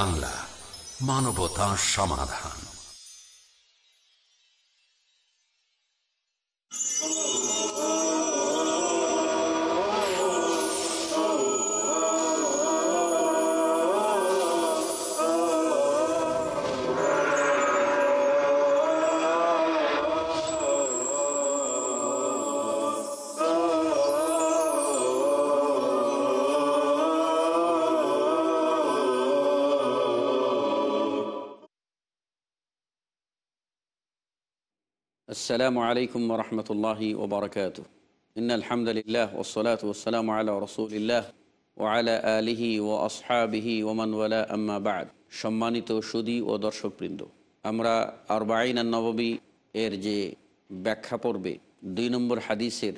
বাংলা মানবতা সমাধান। السلام عليكم ورحمة الله وبركاته إن الحمد لله والصلاة والسلام على رسول الله وعلى آله وأصحابه ومن ولا أما بعد সম্মানিত সুদী ও দর্শকবৃন্দ আমরা আরবাইন নববী এর যে ব্যাখ্যা পড়বে দুই নম্বর হাদিসের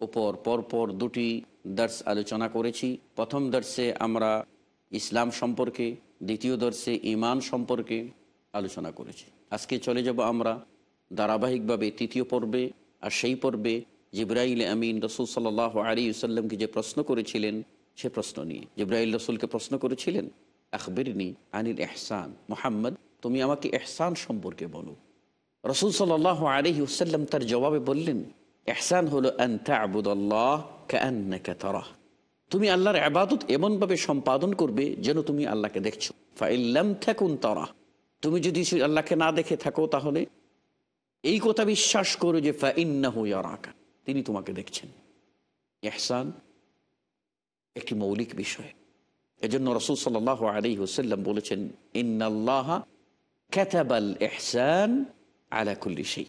উপর পরপর দুটি দর্শ আলোচনা করেছি প্রথম দর্শে আমরা ইসলাম সম্পর্কে দ্বিতীয় দর্শে ইমান সম্পর্কে আলোচনা করেছি আজকে চলে যাব আমরা ধারাবাহিকভাবে তৃতীয় পর্বে আর সেই পর্বে জিব্রাইল আমিন রসুল সাল্লাহ আলী সাল্লামকে যে প্রশ্ন করেছিলেন, সে প্রশ্ন নিয়ে। জিব্রাইল রসুলকে প্রশ্ন করেছিলেন, আখবিরনি আনিল এহসান মোহাম্মদ, তুমি আমাকে এহসান সম্পর্কে বলো। রসুল সাল্লাহ আলী সাল্লাম তার জবাবে বললেন এহসান হলো আবুদল্লাহ তুমি আল্লাহর আবাদত এমনভাবে সম্পাদন করবে যেন তুমি আল্লাহকে দেখছ। ফাইল্লাম থাকুন তারা তুমি যদি আল্লাহকে না দেখে থাকো তাহলে এই কথা বিশ্বাস করো যে ফাইন্না তিনি তোমাকে দেখছেন। এহসান একটি মৌলিক বিষয়। এজন্য রসুল সাল্লাহ আলী হুসাল্লাম বলেছেন, ইন্নাল্লাহ ক্যাথাবাল এহসান আলাকুল্লি সেই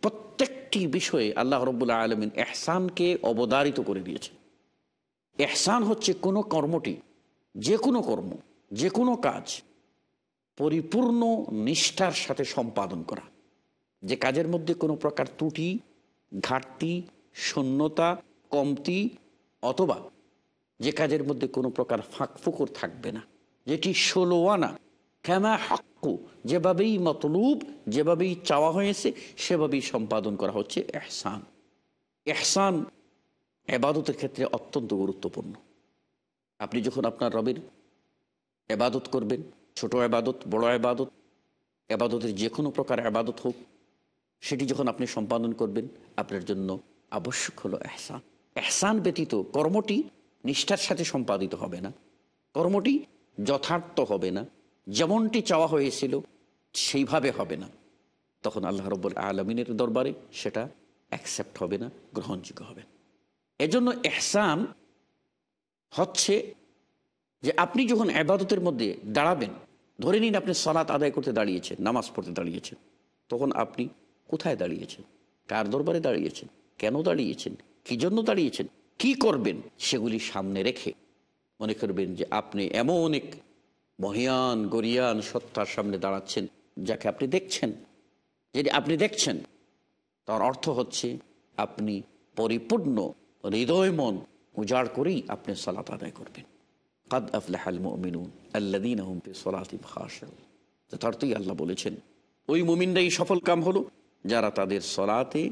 প্রত্যেকটি বিষয়ে আল্লাহ রব্বুল্লাহ আলমিন এহসানকে অবদারিত করে দিয়েছেন। এহসান হচ্ছে কোনো কর্মটি, যে কোনো কর্ম, যে কোনো কাজ, পরিপূর্ণ নিষ্ঠার সাথে সম্পাদন করা। যে কাজের মধ্যে কোনো প্রকার ত্রুটি, ঘাটতি, শূন্যতা, কমতি অথবা যে কাজের মধ্যে কোনো প্রকার ফাঁকফুকর থাকবে না। যেটি ষোলো আনা ক্যামা হাক্কু। যেভাবেই মতলুব, যেভাবেই চাওয়া হয়েছে, সেভাবেই সম্পাদন করা হচ্ছে এহসান। এহসান এবাদতের ক্ষেত্রে অত্যন্ত গুরুত্বপূর্ণ। আপনি যখন আপনার রবের এবাদত করবেন, ছোট আবাদত বড় আবাদত এবাদতের যে কোনো প্রকার আবাদত হোক সেটি যখন আপনি সম্পাদন করবেন, আপনার জন্য আবশ্যক হলো এহসান। এহসান ব্যতীত কর্মটি নিষ্ঠার সাথে সম্পাদিত হবে না। কর্মটি যথার্থ হবে না। যেমনটি চাওয়া হয়েছিল, সেইভাবে হবে না। তখন আল্লাহ রব্বুল আলমিনের দরবারে সেটা অ্যাকসেপ্ট হবে না, গ্রহণযোগ্য হবে এজন্য এহসান হচ্ছে যে আপনি যখন আবাদতের মধ্যে দাঁড়াবেন, ধরে নিন আপনি সলাৎ আদায় করতে দাঁড়িয়েছেন, নামাজ পড়তে দাঁড়িয়েছেন, তখন আপনি কোথায় দাঁড়িয়েছেন? কার দরবারে দাঁড়িয়েছেন? কেন দাঁড়িয়েছেন? কি জন্য দাঁড়িয়েছেন? কি করবেন? সেগুলি সামনে রেখে মনে করবেন যে আপনি এমন এক মহিয়ান, গরিয়ান সত্তার সামনে দাঁড়াচ্ছেন, যাকে আপনি দেখছেন। যদি আপনি দেখছেন, তার অর্থ হচ্ছে আপনি পরিপূর্ণ হৃদয়, মন উজাড় করেই আপনি সালাত আদায় করবেন। কাদ আফলাহাল মিনুন আল্লাদিন যথার্থই আল্লাহ বলেছেন, ওই মুমিনরাই সফল কাম হলো। যারা তাদের সলাতে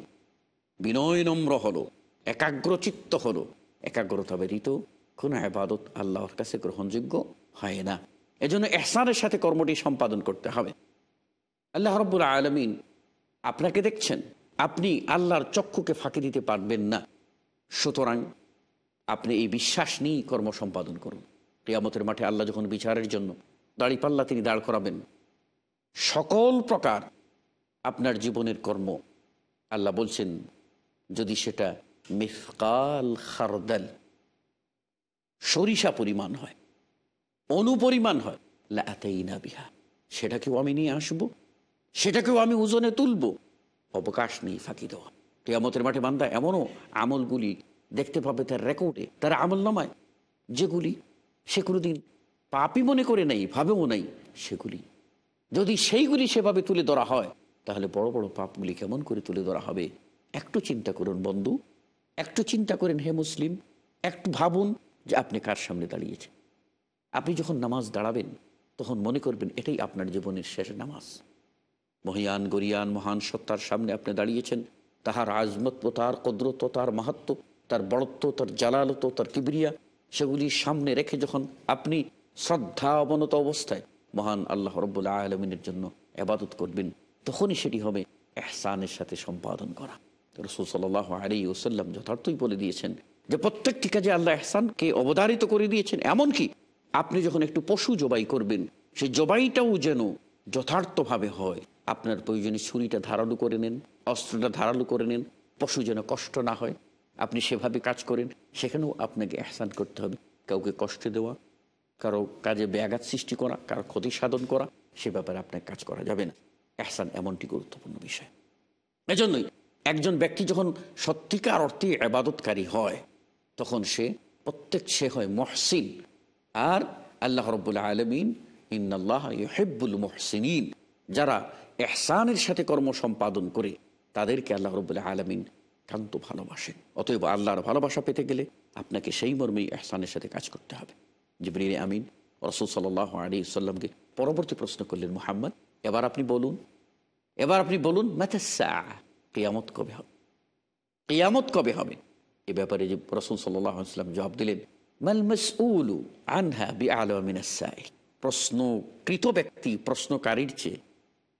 বিনয় নম্র হলো, একাগ্রচিত্ত হলো, একাগ্রতা ব্যতীত কোনো আবাদত আল্লাহর কাছে গ্রহণযোগ্য হয় না। এজন্য এহসানের সাথে কর্মটি সম্পাদন করতে হবে। আল্লাহ রব্বুল আলমিন আপনাকে দেখছেন, আপনি আল্লাহর চক্ষুকে ফাঁকি দিতে পারবেন না। সুতরাং আপনি এই বিশ্বাস নিয়েই কর্ম সম্পাদন করুন। টিয়ামতের মাঠে আল্লাহ যখন বিচারের জন্য দাড়িপাল্লা তিনি দাঁড় করাবেন, সকল প্রকার আপনার জীবনের কর্ম। আল্লাহ বলছেন, যদি সেটা মিফকাল খারদাল সরিষা পরিমাণ হয়, অনুপরিমাণ হয় লাতেই না বিহা, সেটাকেও আমি নিয়ে আসব, সেটাকেও আমি ওজনে তুলব, অবকাশ নেই ফাঁকি দেওয়া। কেয়ামতের মাঠে বান্দা এমনও আমলগুলি দেখতে পাবে তার রেকর্ডে, তার আমল নামায় যেগুলি সে কোনোদিন পাপই মনে করে নেই, ভাবেও নেই, সেগুলি। যদি সেইগুলি সেভাবে তুলে ধরা হয় তাহলে বড় বড় পাপগুলি কেমন করে তুলে ধরা হবে? একটু চিন্তা করুন বন্ধু, একটু চিন্তা করেন হে মুসলিম, একটু ভাবুন যে আপনি কার সামনে দাঁড়িয়েছেন। আপনি যখন নামাজ দাঁড়াবেন, তখন মনে করবেন এটাই আপনার জীবনের শেষ নামাজ। মহিয়ান, গরিয়ান, মহান সত্তার সামনে আপনি দাঁড়িয়েছেন, তাহার আজমত, তার কদরত, তার মাহাত্ম, তার বড়ত্ব, তার জালালত তার কিবরিয়া, সেগুলি সামনে রেখে যখন আপনি শ্রদ্ধা অবনত অবস্থায় মহান আল্লাহ রব্বুল্লাহ আলমিনের জন্য আবাদত করবেন তখনই সেটি হবে এহসানের সাথে সম্পাদন করা। রসুল সাল আলী ওসাল্লাম যথার্থই বলে দিয়েছেন যে, প্রত্যেকটি কাজে আল্লাহ এহসানকে অবধারিত করে দিয়েছেন। এমনকি আপনি যখন একটু পশু জবাই করবেন, সেই জবাইটাও যেন যথার্থভাবে হয়। আপনার প্রয়োজনে ছুরিটা ধারালো করে নেন, অস্ত্রটা ধারালো করে নেন, পশু যেন কষ্ট না হয়। আপনি সেভাবে কাজ করেন, সেখানেও আপনাকে এহসান করতে হবে। কাউকে কষ্ট দেওয়া, কারও কাজে ব্যাঘাত সৃষ্টি করা, কারও ক্ষতি সাধন করা, সে ব্যাপারে আপনার কাজ করা যাবে না। এহসান এমনটি গুরুত্বপূর্ণ বিষয়। এজন্যই একজন ব্যক্তি যখন সত্যিকার অর্থে আবাদতকারী হয়, তখন সে প্রত্যেক সে হয় মহসিন। আর আল্লাহ রব্বুল্লা আলমিন ইন্নআল্লাহ হেব্বুল মহসিন যারা এহসানের সাথে কর্ম সম্পাদন করে, তাদেরকে আল্লাহ রব্বুল্লাহ আলমিন কান্ত ভালোবাসেন। অতএব আল্লাহর ভালোবাসা পেতে গেলে আপনাকে সেই মর্মেই এহসানের সাথে কাজ করতে হবে। জিবরিল আমিন, রসুল সাল্লাহ আলী সাল্লামকে পরবর্তী প্রশ্ন করলেন, মোহাম্মদ, এবার আপনি বলুন এবার আপনি বলুন কেয়ামত কবে হবে? কেয়ামত কবে হবে? এ ব্যাপারে যে রসুল সাল্লাম জবাব দিলেন বি প্রশ্নকৃত ব্যক্তি প্রশ্নকারীর চেয়ে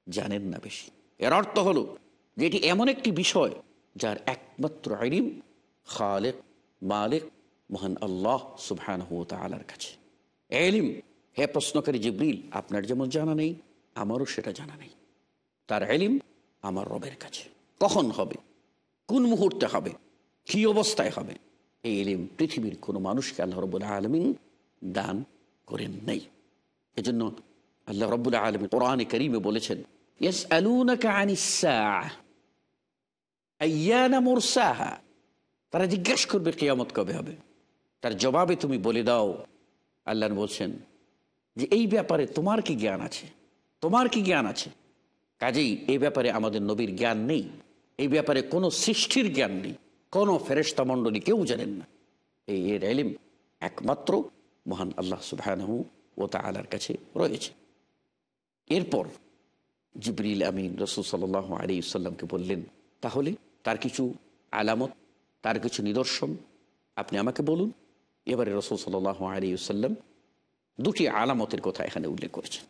জানেন না বেশি। এর অর্থ হলো যে এটি এমন একটি বিষয় যার একমাত্র আইরিম খালেক, মালেক, মহান আল্লাহ সুবহান তালার কাছে। এলিম হে প্রশ্নকারী জিব্রিল, আপনার যেমন জানা নেই, আমারও সেটা জানা নেই। তার এলিম আমার রবের কাছে। কখন হবে? কোন মুহূর্তে হবে? কি অবস্থায় হবে? এই এলিম পৃথিবীর কোনো মানুষকে আল্লাহ রবুল্লা আলমিন দান করেন নেই। এজন্য আল্লাহ রব্বুল্লা আলমিন কোরআনে করিমে বলেছেন তারা জিজ্ঞেস করবে, কেয়ামত কবে হবে? তার জবাবে তুমি বলে দাও, আল্লাহ বলছেন যে, এই ব্যাপারে তোমার কি জ্ঞান আছে? তোমার কি জ্ঞান আছে? কাজেই এই ব্যাপারে আমাদের নবীর জ্ঞান নেই এই ব্যাপারে কোনো সৃষ্টির জ্ঞান নেই, কোনো ফেরেস্তা মণ্ডলী কেউ জানেন না। এই এর এলিম একমাত্র মহান আল্লাহ সুবাহানহু ও তা আলার কাছে রয়েছে। এরপর জিবরিল আমিন রসুল সাল আলী সাল্লামকে বললেন, তাহলে তার কিছু আলামত, তার কিছু নিদর্শন আপনি আমাকে বলুন। এবারে রসুল সাল আলী সাল্লাম দুটি আলামতের কথা এখানে উল্লেখ করেছেন।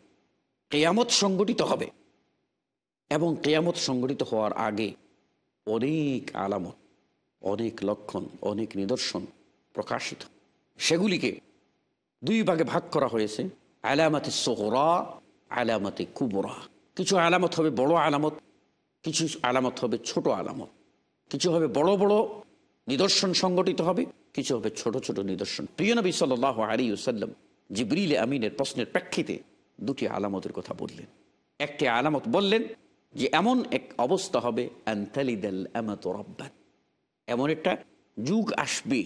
কেয়ামত সংগঠিত হবে। এবং কেয়ামত সংগঠিত হওয়ার আগে অনেক আলামত, অনেক লক্ষণ, অনেক নিদর্শন প্রকাশিত। সেগুলিকে দুই ভাগে ভাগ করা হয়েছে, আলামাতে সোহরা আলামাতে কুবরা। কিছু আলামত হবে বড় আলামত, কিছু আলামত হবে ছোট আলামত। কিছু হবে বড় বড় নিদর্শন সংগঠিত হবে, কিছু হবে ছোট ছোট নিদর্শন। প্রিয় নবী সাল আলী সাল্লাম জিবরিল আমিনের প্রশ্নের প্রেক্ষিতে দুটি আলামতের কথা বললেন। একটি আলামত বললেন যে এমন এক অবস্থা হবে এমন একটা যুগ আসবে,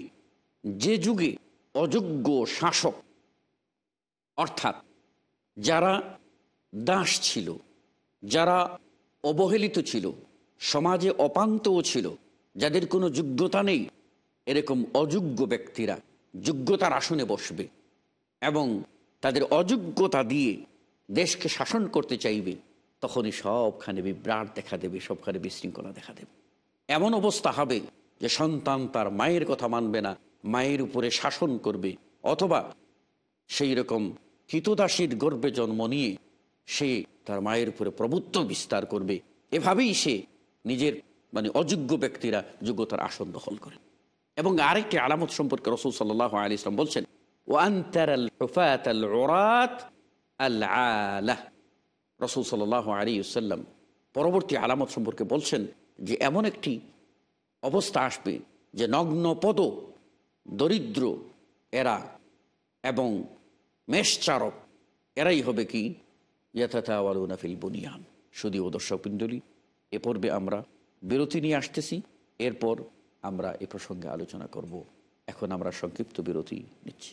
যে যুগে অযোগ্য শাসক, অর্থাৎ যারা দাস ছিল, যারা অবহেলিত ছিল, সমাজে অপান্তও ছিল, যাদের কোনো যোগ্যতা নেই, এরকম অযোগ্য ব্যক্তিরা যোগ্যতার আসনে বসবে এবং তাদের অযোগ্যতা দিয়ে দেশকে শাসন করতে চাইবে। তখনই সবখানে বিভ্রাট দেখা দেবে, সবখানে বিশৃঙ্খলা দেখা দেবে। এমন অবস্থা হবে যে সন্তান তার মায়ের কথা মানবে না, মায়ের উপরে শাসন করবে, অথবা সেই রকম হিতদাসীর গর্বে জন্ম নিয়ে সে তার মায়ের উপরে প্রভুত্ব বিস্তার করবে। এভাবেই সে নিজের মানে অযোগ্য ব্যক্তিরা যোগ্যতার আসন দখল করে। এবং আরেকটি আলামত সম্পর্কে রসুল সাল্লাহ আলী ইসলাম বলছেন রসুল সাল্লাহ আলী সাল্লাম পরবর্তী আলামত সম্পর্কে বলছেন যে এমন একটি অবস্থা আসবে যে নগ্ন পদ, দরিদ্র এরা এবং মেষচারক এরাই হবে কি? ইয়াথাওয়ালুনাফিল বুনিয়ান। শুধু ও দর্শক পিণ্ডলী এ পর্বে আমরা বিরতি নিয়ে আসতেছি, এরপর আমরা এ প্রসঙ্গে আলোচনা করব। এখন আমরা সংক্ষিপ্ত বিরতি নিচ্ছি।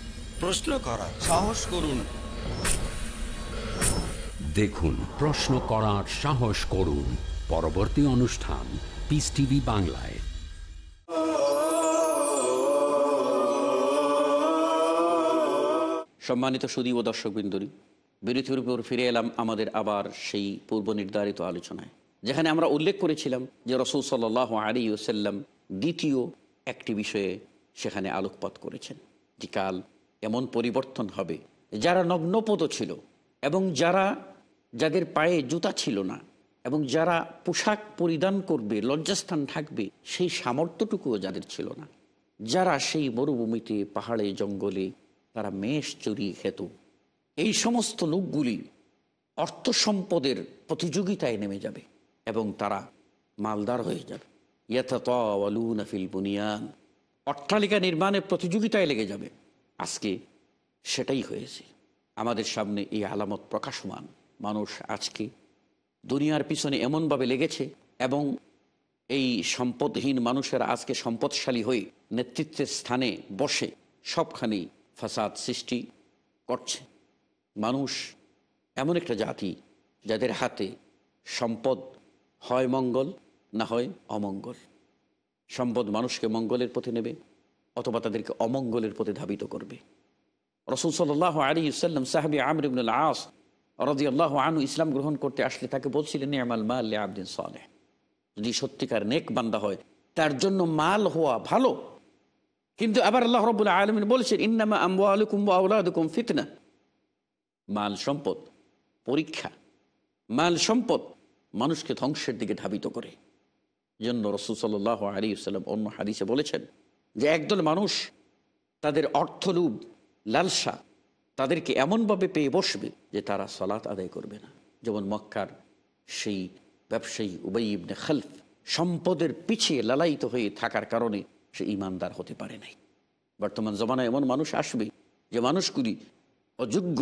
প্রশ্ন করা সাহস করুন। দেখুন প্রশ্ন করার সাহস করুন। পরবর্তী অনুষ্ঠান পিস টিভি বাংলায়। সম্মানিত সুদী ও দর্শকবৃন্দরী বিরতির উপর ফিরে এলাম আমাদের আবার সেই পূর্ব নির্ধারিত আলোচনায় যেখানে আমরা উল্লেখ করেছিলাম যে রসুল সাল আলী ওসাল্লাম দ্বিতীয় একটি বিষয়ে সেখানে আলোকপাত করেছেন যে কাল এমন পরিবর্তন হবে। যারা নগ্নপদ ছিল এবং যারা যাদের পায়ে জুতা ছিল না এবং যারা পোশাক পরিধান করবে, লজ্জাস্থান থাকবে, সেই সামর্থ্যটুকুও যাদের ছিল না। যারা সেই মরুভূমিতে, পাহাড়ে, জঙ্গলে, তারা মেষ চড়িয়ে খেত এই সমস্ত লোকগুলি অর্থ সম্পদের প্রতিযোগিতায় নেমে যাবে এবং তারা মালদার হয়ে যাবে। ফিল বুনিয়ান। অট্টালিকা নির্মাণের প্রতিযোগিতায় লেগে যাবে। আজকে সেটাই হয়েছে। আমাদের সামনে এই আলামত প্রকাশমান। মানুষ আজকে দুনিয়ার পিছনে এমনভাবে লেগেছে এবং এই সম্পদহীন মানুষের আজকে সম্পদশালী হয়ে নেতৃত্বের স্থানে বসে সবখানেই ফাসাদ সৃষ্টি করছে। মানুষ এমন একটা জাতি যাদের হাতে সম্পদ হয় মঙ্গল, না হয় অমঙ্গল। সম্পদ মানুষকে মঙ্গলের পথে নেবে। অথবা তাদেরকে অমঙ্গলের পথে ধাবিত করবে। রসুল সাল্লাহ আলী সাল্লাম সাহাবি আমর ইবনুল আস রদি আল্লাহ আনু ইসলাম গ্রহণ করতে আসলে তাকে বলছিলেন নিয়ামাল মা আল্লাহ আবদিন সালেহ। যদি সত্যিকার নেক বান্দা হয়, তার জন্য মাল হওয়া ভালো। কিন্তু আবার আল্লাহ রবুল্লা আলমিন বলছেন, ইন্নামা আম্বু আলুকুম আউলাদুকুম ফিতনা। মাল সম্পদ, পরীক্ষা, মাল সম্পদ মানুষকে ধ্বংসের দিকে ধাবিত করে। জন্য রসুল সাল্লাহ আলী সাল্লাম অন্য হাদিসে বলেছেন যে একদল মানুষ তাদের অর্থলুভ, লালসা তাদেরকে এমনভাবে পেয়ে বসবে যে তারা সলাৎ আদায় করবে না। যেমন মক্কার সেই ব্যবসায়ী উবাই ইবনে খালফ সম্পদের পিছিয়ে লালায়িত হয়ে থাকার কারণে সে ইমানদার হতে পারে নাই। বর্তমান জমানায় এমন মানুষ আসবে যে মানুষগুলি অযোগ্য,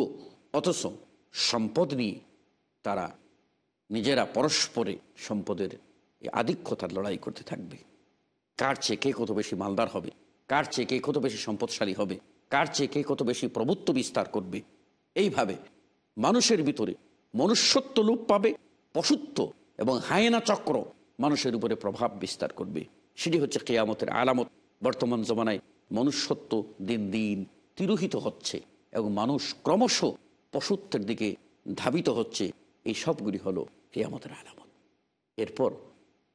অথচ সম্পদ নিয়ে তারা নিজেরা পরস্পরে সম্পদের আধিক্যতার লড়াই করতে থাকবে। কার চেয়ে কে কত বেশি মালদার হবে? কার চেয়ে কে কত বেশি সম্পদশালী হবে? কার চেয়ে কে কত বেশি প্রভুত্ব বিস্তার করবে? এইভাবে মানুষের ভিতরে মনুষ্যত্ব লোপ পাবে, পশুত্ব এবং হায়না চক্র মানুষের উপরে প্রভাব বিস্তার করবে। সেটি হচ্ছে কেয়ামতের আলামত। বর্তমান জমানায় মনুষ্যত্ব দিন দিন তিরোহিত হচ্ছে এবং মানুষ ক্রমশ পশুত্বের দিকে ধাবিত হচ্ছে। এই সবগুলি হলো কেয়ামতের আলামত। এরপর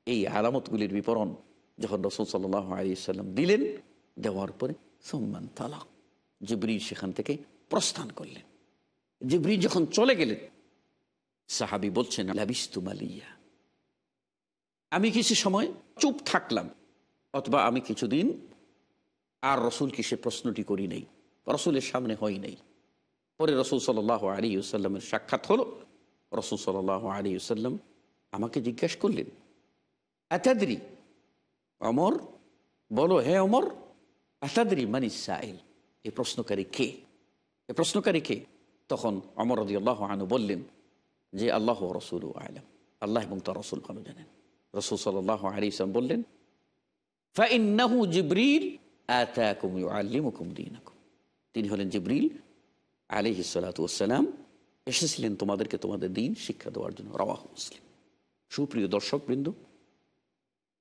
এই আলামতগুলির বিবরণ যখন রসুল সাল্লাহ আলিয়াল্লাম দিলেন, দেওয়ার পরে, সম্মান তালা জিবরি সেখান থেকে প্রস্থান করলেন। জিবরি যখন চলে গেলেন, সাহাবি বলছেন, লাবিস্তু মালিয়া। আমি কিছু সময় চুপ থাকলাম, অথবা আমি কিছুদিন আর রসুলকে সে প্রশ্নটি করি নাই, রসুলের সামনে হয় নাই। পরে রসুল সাল আলী সাল্লামের সাক্ষাৎ হলো। রসুল সাল আলী সাল্লাম আমাকে জিজ্ঞাসা করলেন, আতাদ্রি? অমর? বলো হ্যাঁ অমর, আতাদ্রি মানি সাইল? এই প্রশ্নকারী কে? এ প্রশ্নকারী কে? তখন অমর রদি আল্লাহ আনু বললেন, যে আল্লাহ রসুল আলম। আল্লাহ এবং তার রসুল ভালো জানেন। রসুল সাল আলী ইসলাম বললেন, ফাইন্নাহু জিব্রিল আতাকুম ইউআল্লিমুকুম দীনাকুম। তিনি হলেন জিব্রিল আলাইহি সাল্লাতু ওয়াসসালাম। এসেছিলেন তোমাদেরকে তোমাদের দিন শিক্ষা দেওয়ার জন্য। রাওয়াহ মুসলিম। সুপ্রিয় দর্শকবৃন্দ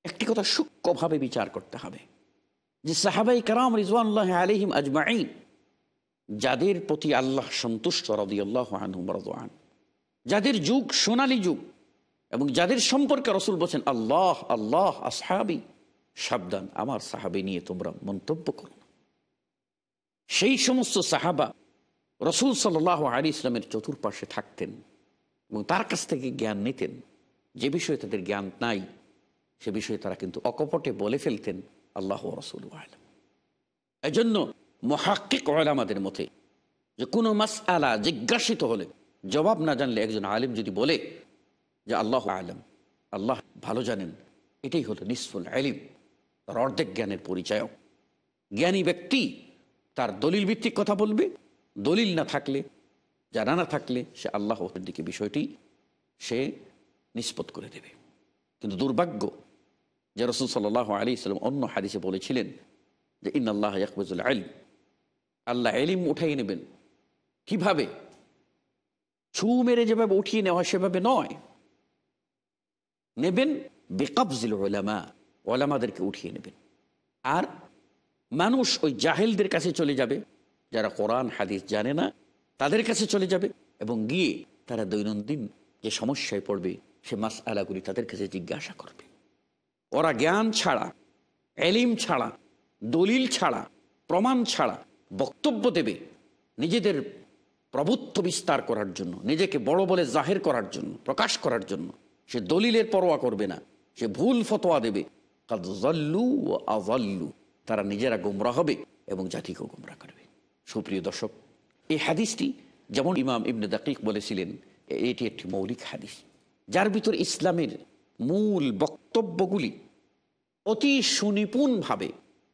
একটি কথা সূক্ষ্মভাবে বিচার করতে হবে। যে সাহাবাই কারাম রিজওয়ানুল্লাহ আলহিম আজমাইন যাদের প্রতি আল্লাহ সন্তুষ্ট রদি আল্লাহ আনহুম রদওয়ান যাদের যুগ সোনালী যুগ এবং যাদের সম্পর্কে রসুল বলছেন, আল্লাহ আল্লাহ, আসহাবি সাবধান, আমার সাহাবি নিয়ে তোমরা মন্তব্য করো সেই সমস্ত সাহাবা রসুল সাল্লাহ আলী ইসলামের চতুর্পাশে থাকতেন এবং তার কাছ থেকে জ্ঞান নিতেন। যে বিষয়ে তাদের জ্ঞান নাই সে বিষয়ে তারা কিন্তু অকপটে বলে ফেলতেন আল্লাহ রসুল আলম। এই জন্য মহাক্কিক আমাদের মতে যে কোনো মাস আলা জিজ্ঞাসিত হলে, জবাব না জানলে একজন আলিম যদি বলে যে আল্লাহ আলম, আল্লাহ ভালো জানেন, এটাই হলো নিসফুল আলিম তার অর্ধেক জ্ঞানের পরিচয়ক। জ্ঞানী ব্যক্তি তার দলিল ভিত্তিক কথা বলবে, দলিল না থাকলে, জানা না থাকলে সে আল্লাহর দিকে বিষয়টি সে নিষ্পত করে দেবে। কিন্তু দুর্ভাগ্য যে রসুল সাল্লাহ আলী ইসলাম অন্য হাদিসে বলেছিলেন যে ইন আল্লাহ ইয়াকবুল আলিম আল্লাহ এলিম উঠাই নেবেন। কীভাবে? ছু মেরে যেভাবে উঠিয়ে নেওয়া সেভাবে নয়। নেবেন বেকবজিল ওলামা ওলামাদেরকে উঠিয়ে নেবেন। আর মানুষ ওই জাহেলদের কাছে চলে যাবে, যারা কোরআন, হাদিস জানে না, তাদের কাছে চলে যাবে এবং গিয়ে তারা দৈনন্দিন যে সমস্যায় পড়বে, সে মাস আলাগুলি তাদের কাছে জিজ্ঞাসা করবে। ওরা জ্ঞান ছাড়া, এলিম ছাড়া, দলিল ছাড়া, প্রমাণ ছাড়া বক্তব্য দেবে নিজেদের প্রভুত্ব বিস্তার করার জন্য, নিজেকে বড় বলে জাহের করার জন্য, প্রকাশ করার জন্য। সে দলিলের পরোয়া করবে না, সে ভুল ফতোয়া দেবে। ও আজল্লু তারা নিজেরা গোমরা হবে এবং জাতিকেও গোমরা করবে। সুপ্রিয় দর্শক, এই হাদিসটি যেমন ইমাম ইবনে দাকিক বলেছিলেন এটি একটি মৌলিক হাদিস। যার ভিতর ইসলামের মূল বক্তব্যগুলি অতি সুনিপুণভাবে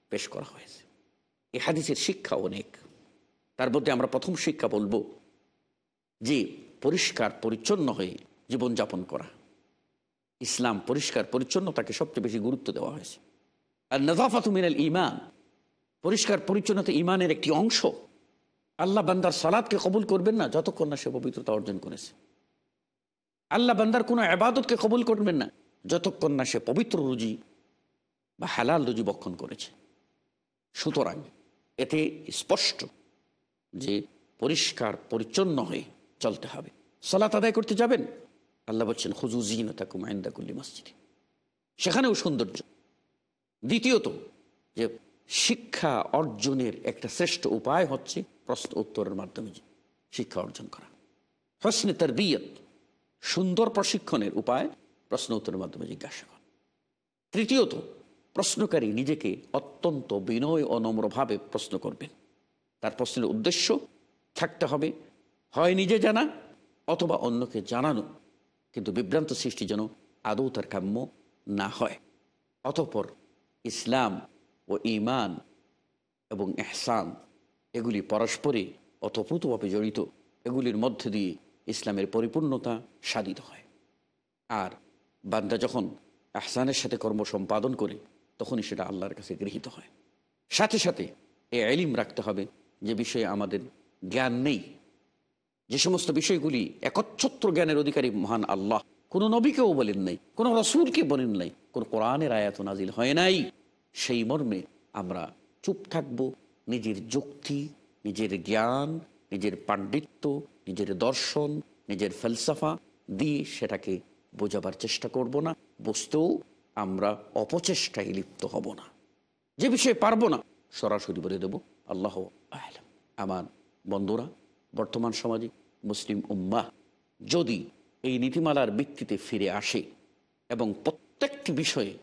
পেশ করা হয়েছে। এই হাদিসের শিক্ষা অনেক। তার মধ্যে আমরা প্রথম শিক্ষা বলব যে পরিষ্কার পরিচ্ছন্ন হয়ে জীবনযাপন করা। ইসলাম পরিষ্কার পরিচ্ছন্নতাকে সবচেয়ে বেশি গুরুত্ব দেওয়া হয়েছে। আর নজাফাত মিনাল ইমান পরিষ্কার পরিচ্ছন্নতা ইমানের একটি অংশ। আল্লাহ বান্দার সালাদকে কবুল করবেন না যতক্ষণ না সে পবিত্রতা অর্জন করেছে। আল্লাহ বান্দার কোনো আবাদতকে কবুল করবেন না, যতক্ষণ না সে পবিত্র রুজি বা হালাল রুজি বক্ষণ করেছে। সুতরাং এতে স্পষ্ট যে পরিষ্কার, পরিচ্ছন্ন হয়ে চলতে হবে। সালাত আদায় করতে যাবেন? আল্লাহ বলছেন হুজুজিন তাকুম আইন্দাকুল্লি মসজিদে। সেখানেও সৌন্দর্য। দ্বিতীয়ত যে শিক্ষা অর্জনের একটা শ্রেষ্ঠ উপায় হচ্ছে প্রশ্ন উত্তরের মাধ্যমে শিক্ষা অর্জন করা। প্রশ্নে তার বিয়ত সুন্দর প্রশিক্ষণের উপায় প্রশ্ন উত্তরের মাধ্যমে জিজ্ঞাসা করা। তৃতীয়ত, প্রশ্নকারী নিজেকে অত্যন্ত বিনয় ও নম্রভাবে প্রশ্ন করবেন। তার প্রশ্নের উদ্দেশ্য, থাকতে হবে, হয় নিজে জানা অথবা অন্যকে জানানো। কিন্তু বিভ্রান্ত সৃষ্টি যেন আদৌ তার কাম্য না হয়। অতপর ইসলাম ও ইমান এবং এহসান এগুলি পরস্পরে অতপ্রতভাবে জড়িত। এগুলির মধ্যে দিয়ে ইসলামের পরিপূর্ণতা সাধিত হয়। আর বান্দা যখন আহসানের সাথে কর্ম সম্পাদন করে, তখনই সেটা আল্লাহর কাছে গৃহীত হয়। সাথে সাথে এ এলিম রাখতে হবে যে বিষয়ে আমাদের জ্ঞান নেই। যে সমস্ত বিষয়গুলি একচ্ছত্র জ্ঞানের অধিকারী মহান আল্লাহ, কোনো নবীকেও বলেন নাই, কোনো রসুলকে বলেন নাই, কোনো কোরআনের আয়াত নাজিল হয় নাই, সেই মর্মে আমরা চুপ থাকব, নিজের যুক্তি, নিজের জ্ঞান, নিজের পাণ্ডিত্য নিজের দর্শন, নিজের ফেলসাফা দিয়ে সেটাকে বোঝাবার চেষ্টা করব না বুঝতেও আমরা অপচেষ্টায় লিপ্ত হব না। যে বিষয়ে পারব না, সরাসরি বলে দেব, আল্লাহ আহলাম আমার বন্ধুরা, বর্তমান সমাজে মুসলিম উম্মাহ যদি এই নীতিমালার ভিত্তিতে ফিরে আসে এবং প্রত্যেকটি বিষয়ে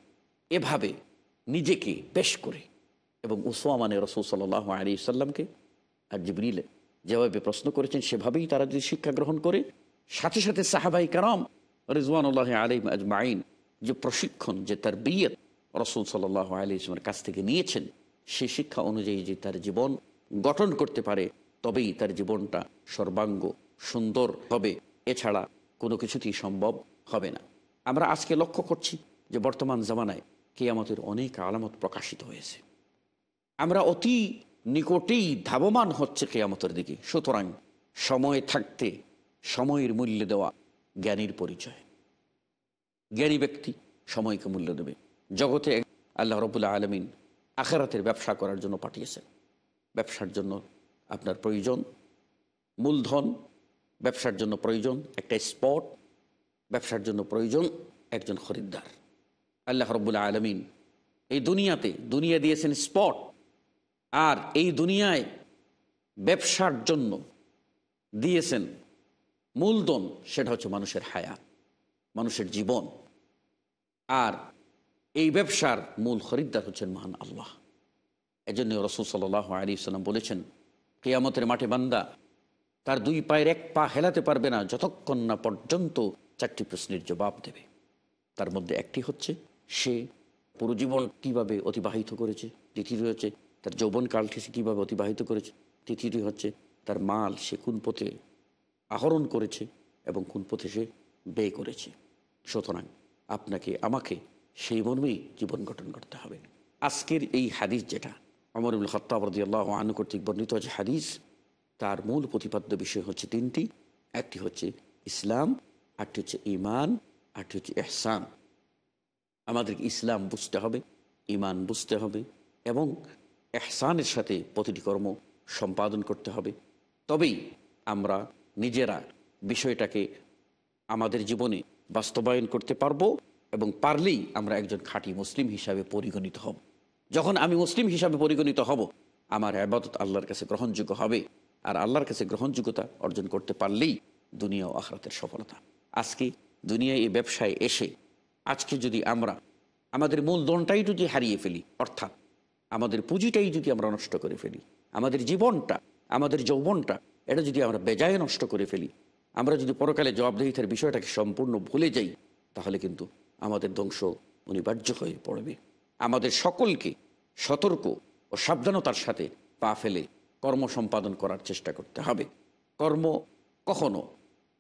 এভাবে নিজেকে পেশ করে এবং উসোয়ামানে রসুল সাল্লাহ আলী সাল্লামকে আর জিবরিল যেভাবে প্রশ্ন করেছেন, সেভাবেই তারা যদি শিক্ষা গ্রহণ করে, সাথে সাথে সাহাবাই কারাম রিজওয়ানুল্লাহ আলিম আজমাইন যে প্রশিক্ষণ, যে তার বিয়েত রসুল সাল্লাহ আলী ইসলামের কাছ থেকে নিয়েছেন সেই শিক্ষা অনুযায়ী যে তার জীবন গঠন করতে পারে, তবেই তার জীবনটা সর্বাঙ্গ সুন্দর হবে। এছাড়া কোনো কিছুতেই সম্ভব হবে না। আমরা আজকে লক্ষ্য করছি যে বর্তমান জামানায় কেয়ামতের অনেক আলামত প্রকাশিত হয়েছে। আমরা অতি নিকটেই ধাবমান হচ্ছে কেয়ামতের দিকে। সুতরাং সময় থাকতে সময়ের মূল্য দেওয়া জ্ঞানীর পরিচয়। জ্ঞানী ব্যক্তি সময়কে মূল্য দেবে। জগতে আল্লাহ রবুল্লা আলমিন আখেরাতের ব্যবসা করার জন্য পাঠিয়েছেন। ব্যবসার জন্য আপনার প্রয়োজন মূলধন, ব্যবসার জন্য প্রয়োজন একটা স্পট, ব্যবসার জন্য প্রয়োজন একজন খরিদ্দার। আল্লাহ রবুল্লা আলমিন এই দুনিয়াতে দুনিয়া দিয়েছেন স্পট আর এই দুনিয়ায় ব্যবসার জন্য দিয়েছেন মূলধন, সেটা হচ্ছে মানুষের হায়াত মানুষের জীবন। আর এই ব্যবসার মূল খরিদ্দার হচ্ছেন মহান আল্লাহ। এজন্য রসুল সাল্লাহ আলী সাল্লাম বলেছেন, কেয়ামতের মাঠে বান্দা তার দুই পায়ের এক পা হেলাতে পারবে না, যতক্ষণ না পর্যন্ত চারটি প্রশ্নের জবাব দেবে। তার মধ্যে একটি হচ্ছে, সে পুরো জীবন কীভাবে অতিবাহিত করেছে? দ্বিতীয়টি হচ্ছে তার যৌবন যৌবনকালটি সে কীভাবে অতিবাহিত করেছে তৃতীয়টি হচ্ছে তার মাল সে কোন পথে আহরণ করেছে এবং কোন পথে সে ব্যয় করেছে। সুতরাং আপনাকে, আমাকে সেই মর্মেই জীবন গঠন করতে হবে। আজকের এই হাদিস যেটা অমরুল খত্তাবরদি আল্লাহ আনু কর্তৃক বর্ণিত যে হাদিস, তার মূল প্রতিপাদ্য বিষয় হচ্ছে তিনটি। একটি হচ্ছে ইসলাম আরটি হচ্ছে ইমান আরটি হচ্ছে এহসান আমাদেরকে ইসলাম বুঝতে হবে ইমান বুঝতে হবে এবং এহসানের সাথে প্রতিটি কর্ম সম্পাদন করতে হবে। তবেই আমরা নিজেরা বিষয়টাকে আমাদের জীবনে বাস্তবায়ন করতে পারব এবং পারলেই আমরা একজন খাঁটি মুসলিম হিসাবে পরিগণিত হব। যখন আমি মুসলিম হিসাবে পরিগণিত হব, আমার আবাদত আল্লাহর কাছে গ্রহণযোগ্য হবে আর আল্লাহর কাছে গ্রহণযোগ্যতা অর্জন করতে পারলেই দুনিয়া ও আখরাতের সফলতা। আজকে দুনিয়ায় এই ব্যবসায় এসে আজকে যদি আমরা আমাদের মূলধনটাই যদি হারিয়ে ফেলি, অর্থাৎ আমাদের পুঁজিটাই যদি আমরা নষ্ট করে ফেলি, আমাদের জীবনটা, আমাদের যৌবনটা, এটা যদি আমরা বেজায় নষ্ট করে ফেলি, আমরা যদি পরকালে জবাবদেহিতার বিষয়টাকে সম্পূর্ণ ভুলে যাই, তাহলে কিন্তু আমাদের ধ্বংস অনিবার্য হয়ে পড়বে। আমাদের সকলকে সতর্ক ও সাবধানতার সাথে পা ফেলে কর্ম সম্পাদন করার চেষ্টা করতে হবে। কর্ম কখনো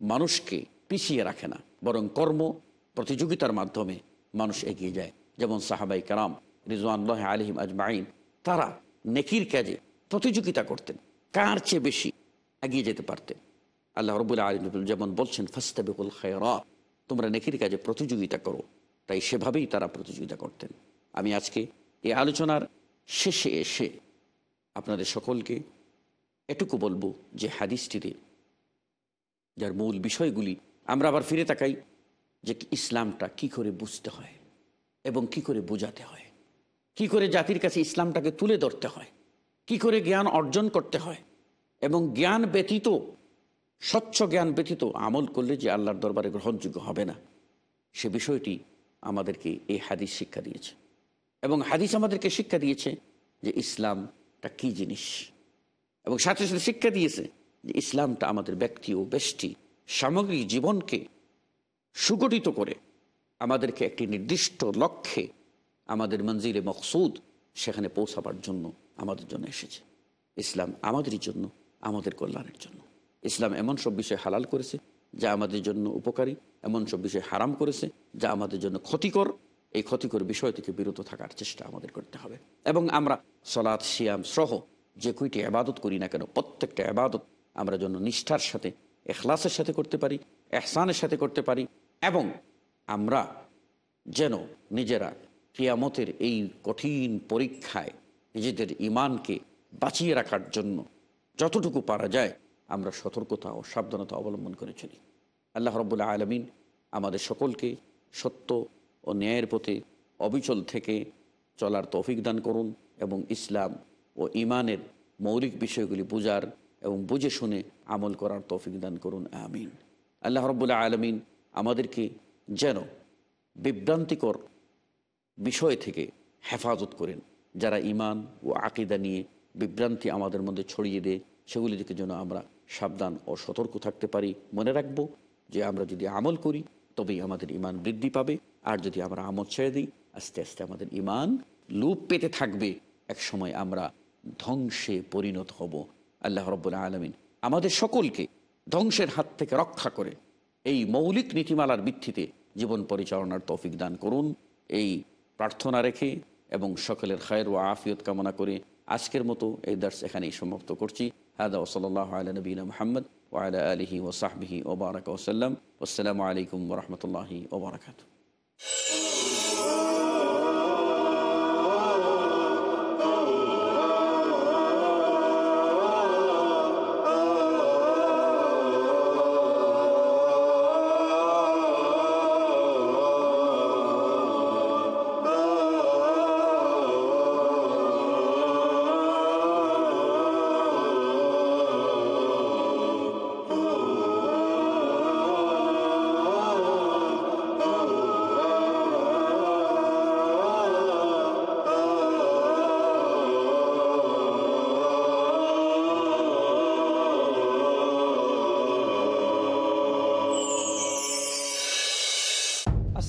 মানুষকে পিছিয়ে রাখে না, বরং কর্ম প্রতিযোগিতার মাধ্যমে মানুষ এগিয়ে যায়। যেমন সাহাবাই কারাম রিজওয়ানুল্লাহ আলহিম আজমাইন, তারা নেকির কাজে প্রতিযোগিতা করতেন। কার চেয়ে বেশি এগিয়ে যেতে পারতেন? আল্লাহ রবুল্লা আলী যেমন বলছেন, ফাস্তাবিকুল খায়রা, তোমরা নেকির কাজে প্রতিযোগিতা করো। তাই সেভাবেই তারা প্রতিযোগিতা করতেন। আমি আজকে এই আলোচনার শেষে এসে আপনাদের সকলকে এটুকু বলব যে হাদিসটিতে যার মূল বিষয়গুলি আমরা আবার ফিরে তাকাই, যে ইসলামটা কি করে বুঝতে হয় এবং কি করে বোঝাতে হয়। কি করে জাতির কাছে ইসলামটাকে তুলে ধরতে হয়? কি করে জ্ঞান অর্জন করতে হয়? এবং জ্ঞান ব্যতীত, স্বচ্ছ জ্ঞান ব্যতীত আমল করলে যে আল্লাহর দরবারে গ্রহণযোগ্য হবে না, সে বিষয়টি আমাদেরকে এই হাদিস শিক্ষা দিয়েছে। এবং হাদিস আমাদেরকে শিক্ষা দিয়েছে যে ইসলামটা কি জিনিস? এবং সাথে সাথে শিক্ষা দিয়েছে যে ইসলামটা আমাদের ব্যক্তি ও ব্যষ্টি সামগ্রিক জীবনকে সুগঠিত করে, আমাদেরকে একটি নির্দিষ্ট লক্ষ্যে আমাদের মঞ্জিলে মকসুদ সেখানে পৌঁছাবার জন্য আমাদের জন্য এসেছে। ইসলাম আমাদেরই জন্য, আমাদের কল্যাণের জন্য। ইসলাম এমন সব বিষয় হালাল করেছে, যা আমাদের জন্য উপকারী, এমন সব বিষয় হারাম করেছে, যা আমাদের জন্য ক্ষতিকর। এই ক্ষতিকর বিষয় থেকে বিরত থাকার চেষ্টা আমাদের করতে হবে। এবং আমরা সলাৎ শিয়াম সহ যে কয়টি আবাদত করি না কেন, প্রত্যেকটা আবাদত আমরা জন্য নিষ্ঠার সাথে, এখলাসের সাথে করতে পারি, এহসানের সাথে করতে পারি। এবং আমরা যেন নিজেরা কিয়ামতের এই কঠিন পরীক্ষায় নিজেদের ইমানকে বাঁচিয়ে রাখার জন্য যতটুকু পারা যায়, আমরা সতর্কতা ও সাবধানতা অবলম্বন করে চলি। আল্লাহ রব্বুল্লাহ আলমিন আমাদের সকলকে সত্য ও ন্যায়ের পথে অবিচল থেকে চলার তৌফিক দান করুন এবং ইসলাম ও ইমানের মৌলিক বিষয়গুলি বুঝার এবং বুঝে শুনে আমল করার তৌফিক দান করুন। আমিন। আল্লাহ রব্বুল্লাহ আলমিন আমাদেরকে যেন বিভ্রান্তিকর বিষয় থেকে হেফাজত করেন, যারা ইমান ও আকিদা নিয়ে বিভ্রান্তি আমাদের মধ্যে ছড়িয়ে দেয়, সেগুলি থেকে যেন আমরা সাবধান ও সতর্ক থাকতে পারি। মনে রাখব যে আমরা যদি আমল করি, তবেই আমাদের ইমান বৃদ্ধি পাবে। আর যদি আমরা আমল ছেড়ে দিই, আস্তে আস্তে আমাদের ইমান লুপ পেতে থাকবে। এক সময় আমরা ধ্বংসে পরিণত হব। আল্লাহ রব্বুল্লাহ আলমিন আমাদের সকলকে ধ্বংসের হাত থেকে রক্ষা করে এই মৌলিক নীতিমালার ভিত্তিতে জীবন পরিচালনার তৌফিক দান করুন। এই প্রার্থনা রেখে এবং সকলের খায়ের ও আফিয়ত কামনা করে আজকের মতো এই দার্স এখানেই সমাপ্ত করছি। হাদা ওসলাল্লাহ আল নবীন মোহাম্মদ ওয়ালা আলহি ওসাহবিহি ওবারক ওসাল্লাম আসসালামু আলাইকুম রহমতুল্লাহি ওবরাকাতু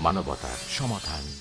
মানবতার সমাধান।